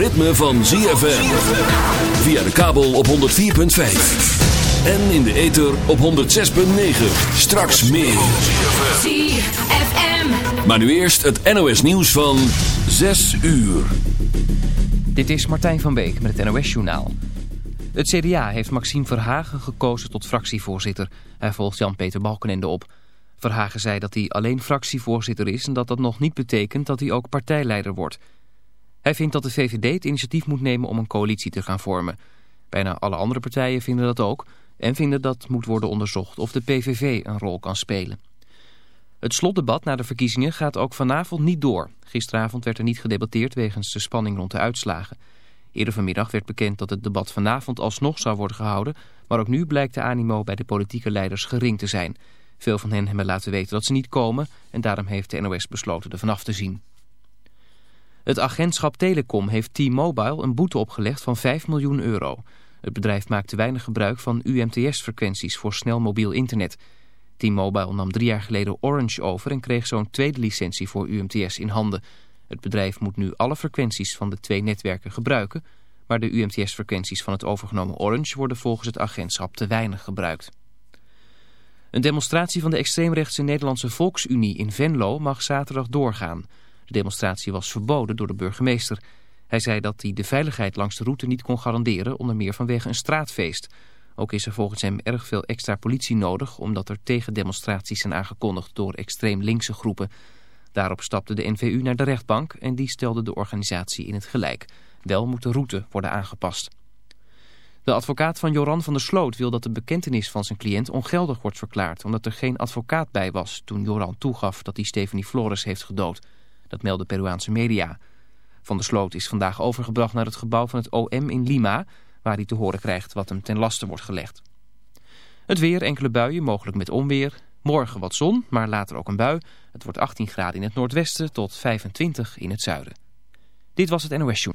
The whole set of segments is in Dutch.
het ritme van ZFM. Via de kabel op 104.5. En in de ether op 106.9. Straks meer. ZFM. Maar nu eerst het NOS nieuws van 6 uur. Dit is Martijn van Beek met het NOS Journaal. Het CDA heeft Maxime Verhagen gekozen tot fractievoorzitter. Hij volgt Jan-Peter Balkenende op. Verhagen zei dat hij alleen fractievoorzitter is... en dat dat nog niet betekent dat hij ook partijleider wordt. Hij vindt dat de VVD het initiatief moet nemen om een coalitie te gaan vormen. Bijna alle andere partijen vinden dat ook... en vinden dat moet worden onderzocht of de PVV een rol kan spelen. Het slotdebat na de verkiezingen gaat ook vanavond niet door. Gisteravond werd er niet gedebatteerd wegens de spanning rond de uitslagen. Eerder vanmiddag werd bekend dat het debat vanavond alsnog zou worden gehouden... maar ook nu blijkt de animo bij de politieke leiders gering te zijn... Veel van hen hebben laten weten dat ze niet komen en daarom heeft de NOS besloten er vanaf te zien. Het agentschap Telecom heeft T-Mobile een boete opgelegd van 5 miljoen euro. Het bedrijf maakt te weinig gebruik van UMTS-frequenties voor snel mobiel internet. T-Mobile nam drie jaar geleden Orange over en kreeg zo'n tweede licentie voor UMTS in handen. Het bedrijf moet nu alle frequenties van de twee netwerken gebruiken... maar de UMTS-frequenties van het overgenomen Orange worden volgens het agentschap te weinig gebruikt. Een demonstratie van de extreemrechtse Nederlandse Volksunie in Venlo mag zaterdag doorgaan. De demonstratie was verboden door de burgemeester. Hij zei dat hij de veiligheid langs de route niet kon garanderen, onder meer vanwege een straatfeest. Ook is er volgens hem erg veel extra politie nodig, omdat er tegendemonstraties zijn aangekondigd door extreem linkse groepen. Daarop stapte de NVU naar de rechtbank en die stelde de organisatie in het gelijk. Wel moet de route worden aangepast. De advocaat van Joran van der Sloot wil dat de bekentenis van zijn cliënt ongeldig wordt verklaard... omdat er geen advocaat bij was toen Joran toegaf dat hij Stephanie Flores heeft gedood. Dat melden Peruaanse media. Van der Sloot is vandaag overgebracht naar het gebouw van het OM in Lima... waar hij te horen krijgt wat hem ten laste wordt gelegd. Het weer, enkele buien, mogelijk met onweer. Morgen wat zon, maar later ook een bui. Het wordt 18 graden in het noordwesten tot 25 in het zuiden. Dit was het NOS Show.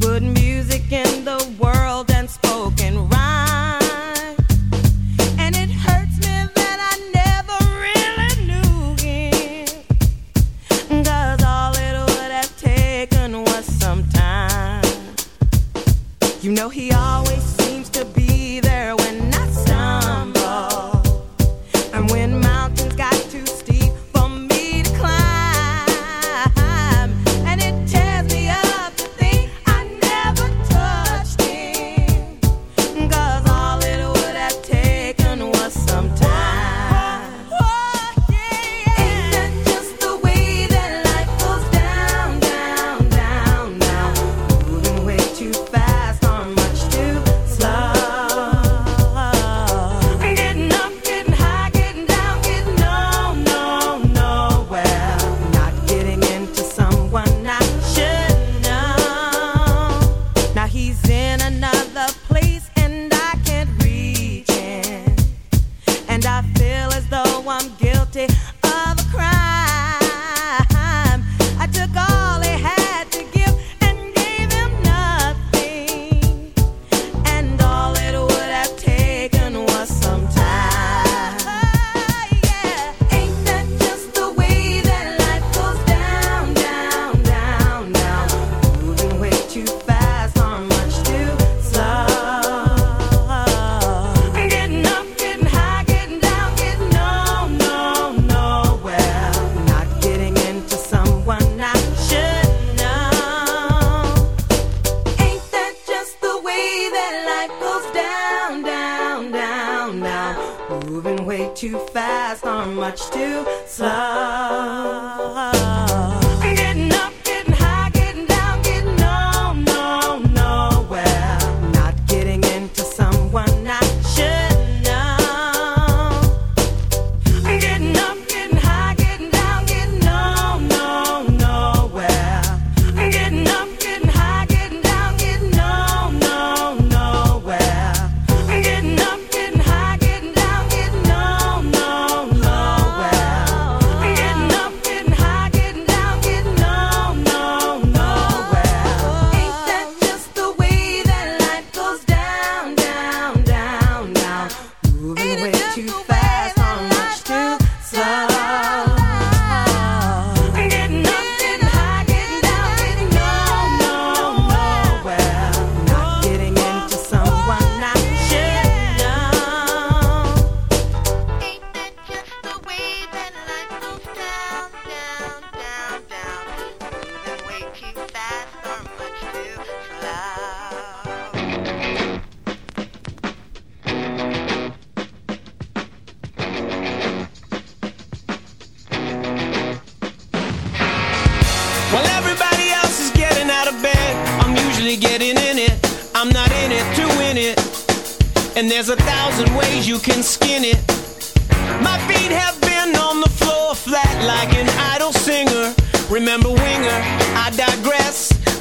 wouldn't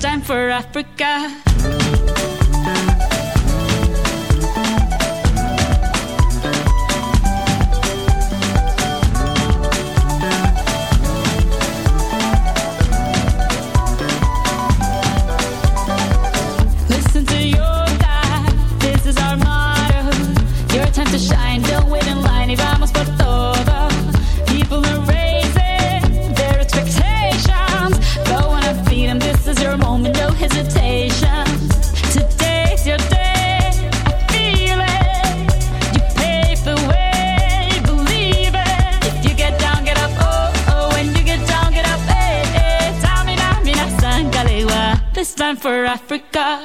time for Africa. Africa.